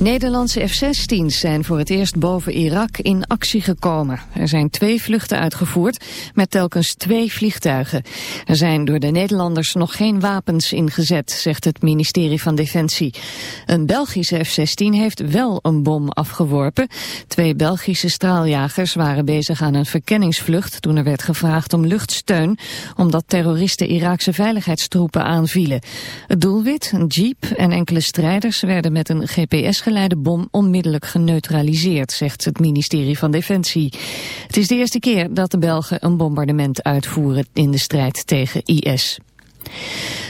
Nederlandse F-16's zijn voor het eerst boven Irak in actie gekomen. Er zijn twee vluchten uitgevoerd met telkens twee vliegtuigen. Er zijn door de Nederlanders nog geen wapens ingezet, zegt het ministerie van Defensie. Een Belgische F-16 heeft wel een bom afgeworpen. Twee Belgische straaljagers waren bezig aan een verkenningsvlucht toen er werd gevraagd om luchtsteun, omdat terroristen Iraakse veiligheidstroepen aanvielen. Het doelwit, een jeep en enkele strijders werden met een GPS geleide bom onmiddellijk geneutraliseerd, zegt het ministerie van Defensie. Het is de eerste keer dat de Belgen een bombardement uitvoeren in de strijd tegen IS.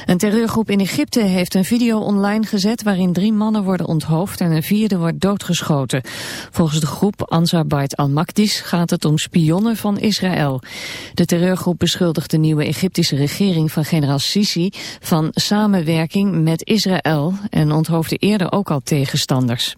Een terreurgroep in Egypte heeft een video online gezet waarin drie mannen worden onthoofd en een vierde wordt doodgeschoten. Volgens de groep Ansar Bait al-Makdis gaat het om spionnen van Israël. De terreurgroep beschuldigt de nieuwe Egyptische regering van generaal Sisi van samenwerking met Israël en onthoofde eerder ook al tegenstanders.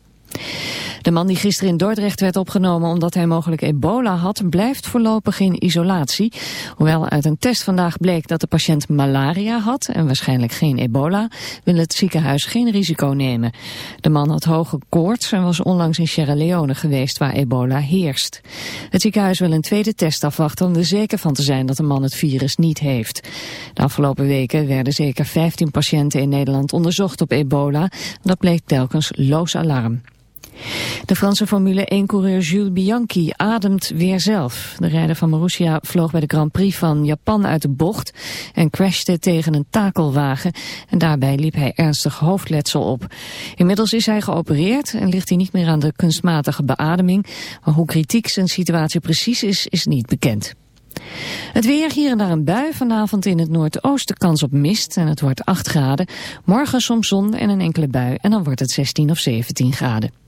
De man die gisteren in Dordrecht werd opgenomen omdat hij mogelijk ebola had, blijft voorlopig in isolatie. Hoewel uit een test vandaag bleek dat de patiënt malaria had en waarschijnlijk geen ebola, wil het ziekenhuis geen risico nemen. De man had hoge koorts en was onlangs in Sierra Leone geweest waar ebola heerst. Het ziekenhuis wil een tweede test afwachten om er zeker van te zijn dat de man het virus niet heeft. De afgelopen weken werden zeker 15 patiënten in Nederland onderzocht op ebola. Dat bleek telkens loos alarm. De Franse Formule 1-coureur Jules Bianchi ademt weer zelf. De rijder van Marussia vloog bij de Grand Prix van Japan uit de bocht en crashte tegen een takelwagen. En daarbij liep hij ernstig hoofdletsel op. Inmiddels is hij geopereerd en ligt hij niet meer aan de kunstmatige beademing. Maar hoe kritiek zijn situatie precies is, is niet bekend. Het weer hier en daar een bui. Vanavond in het noordoosten kans op mist en het wordt 8 graden. Morgen soms zon en een enkele bui en dan wordt het 16 of 17 graden.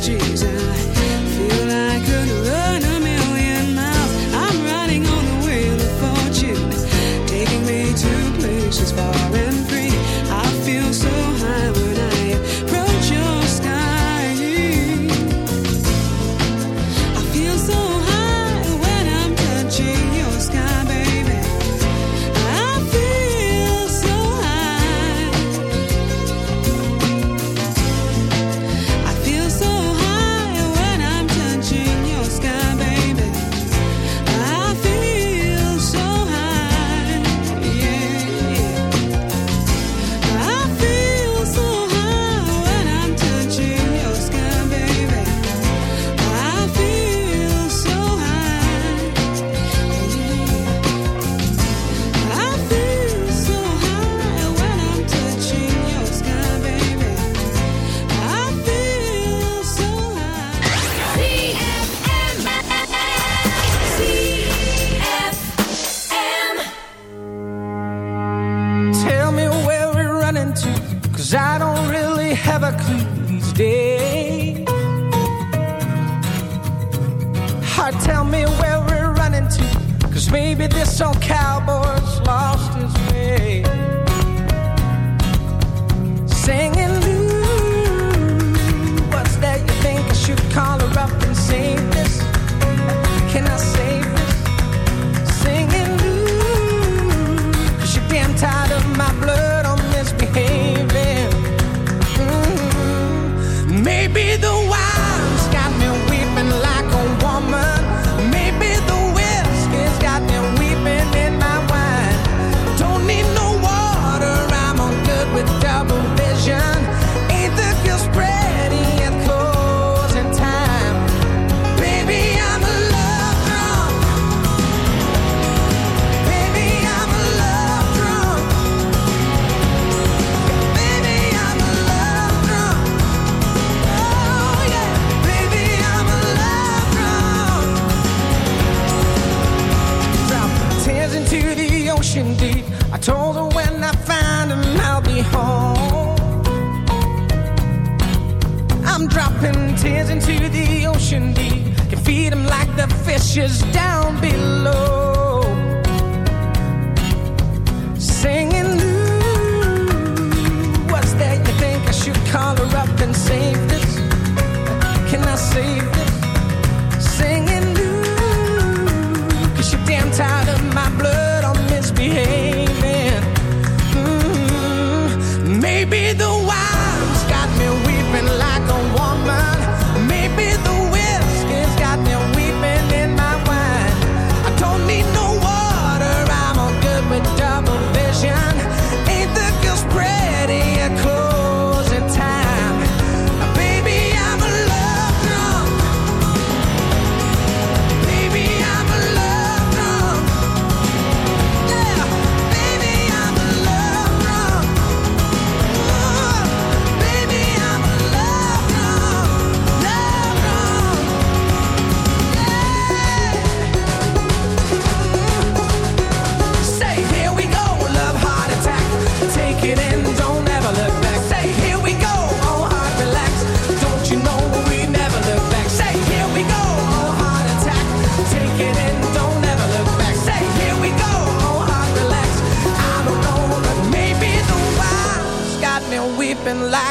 Jesus.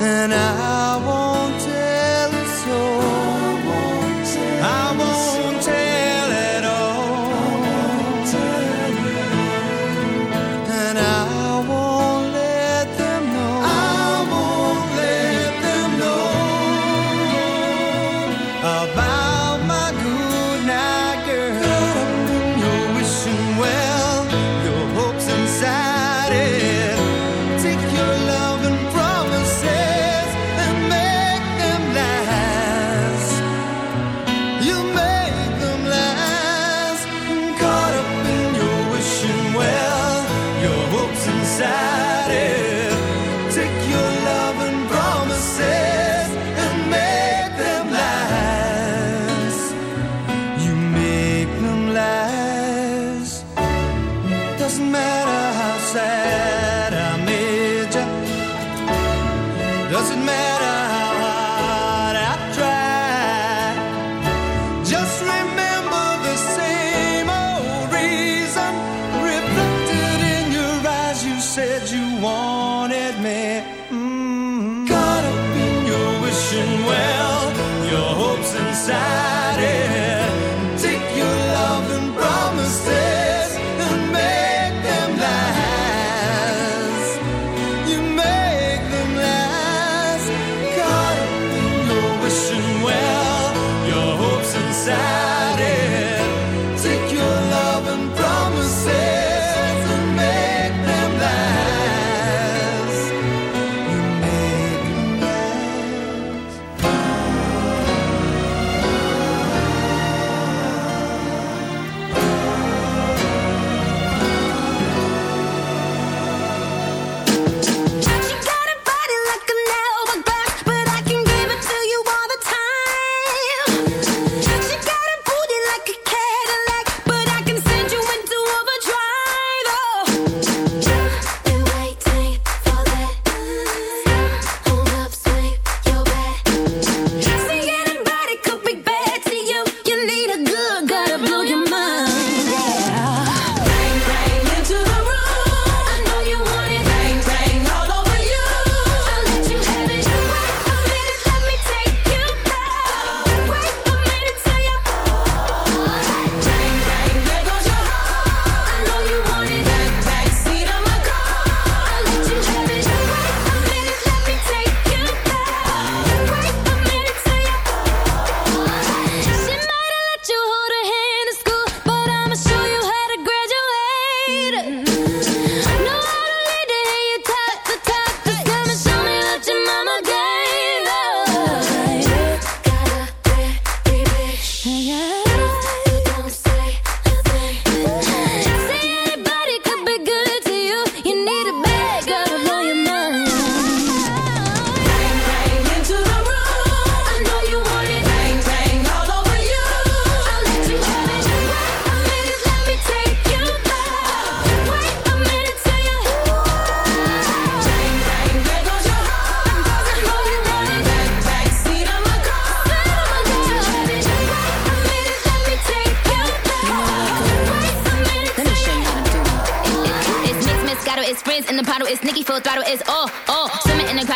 and I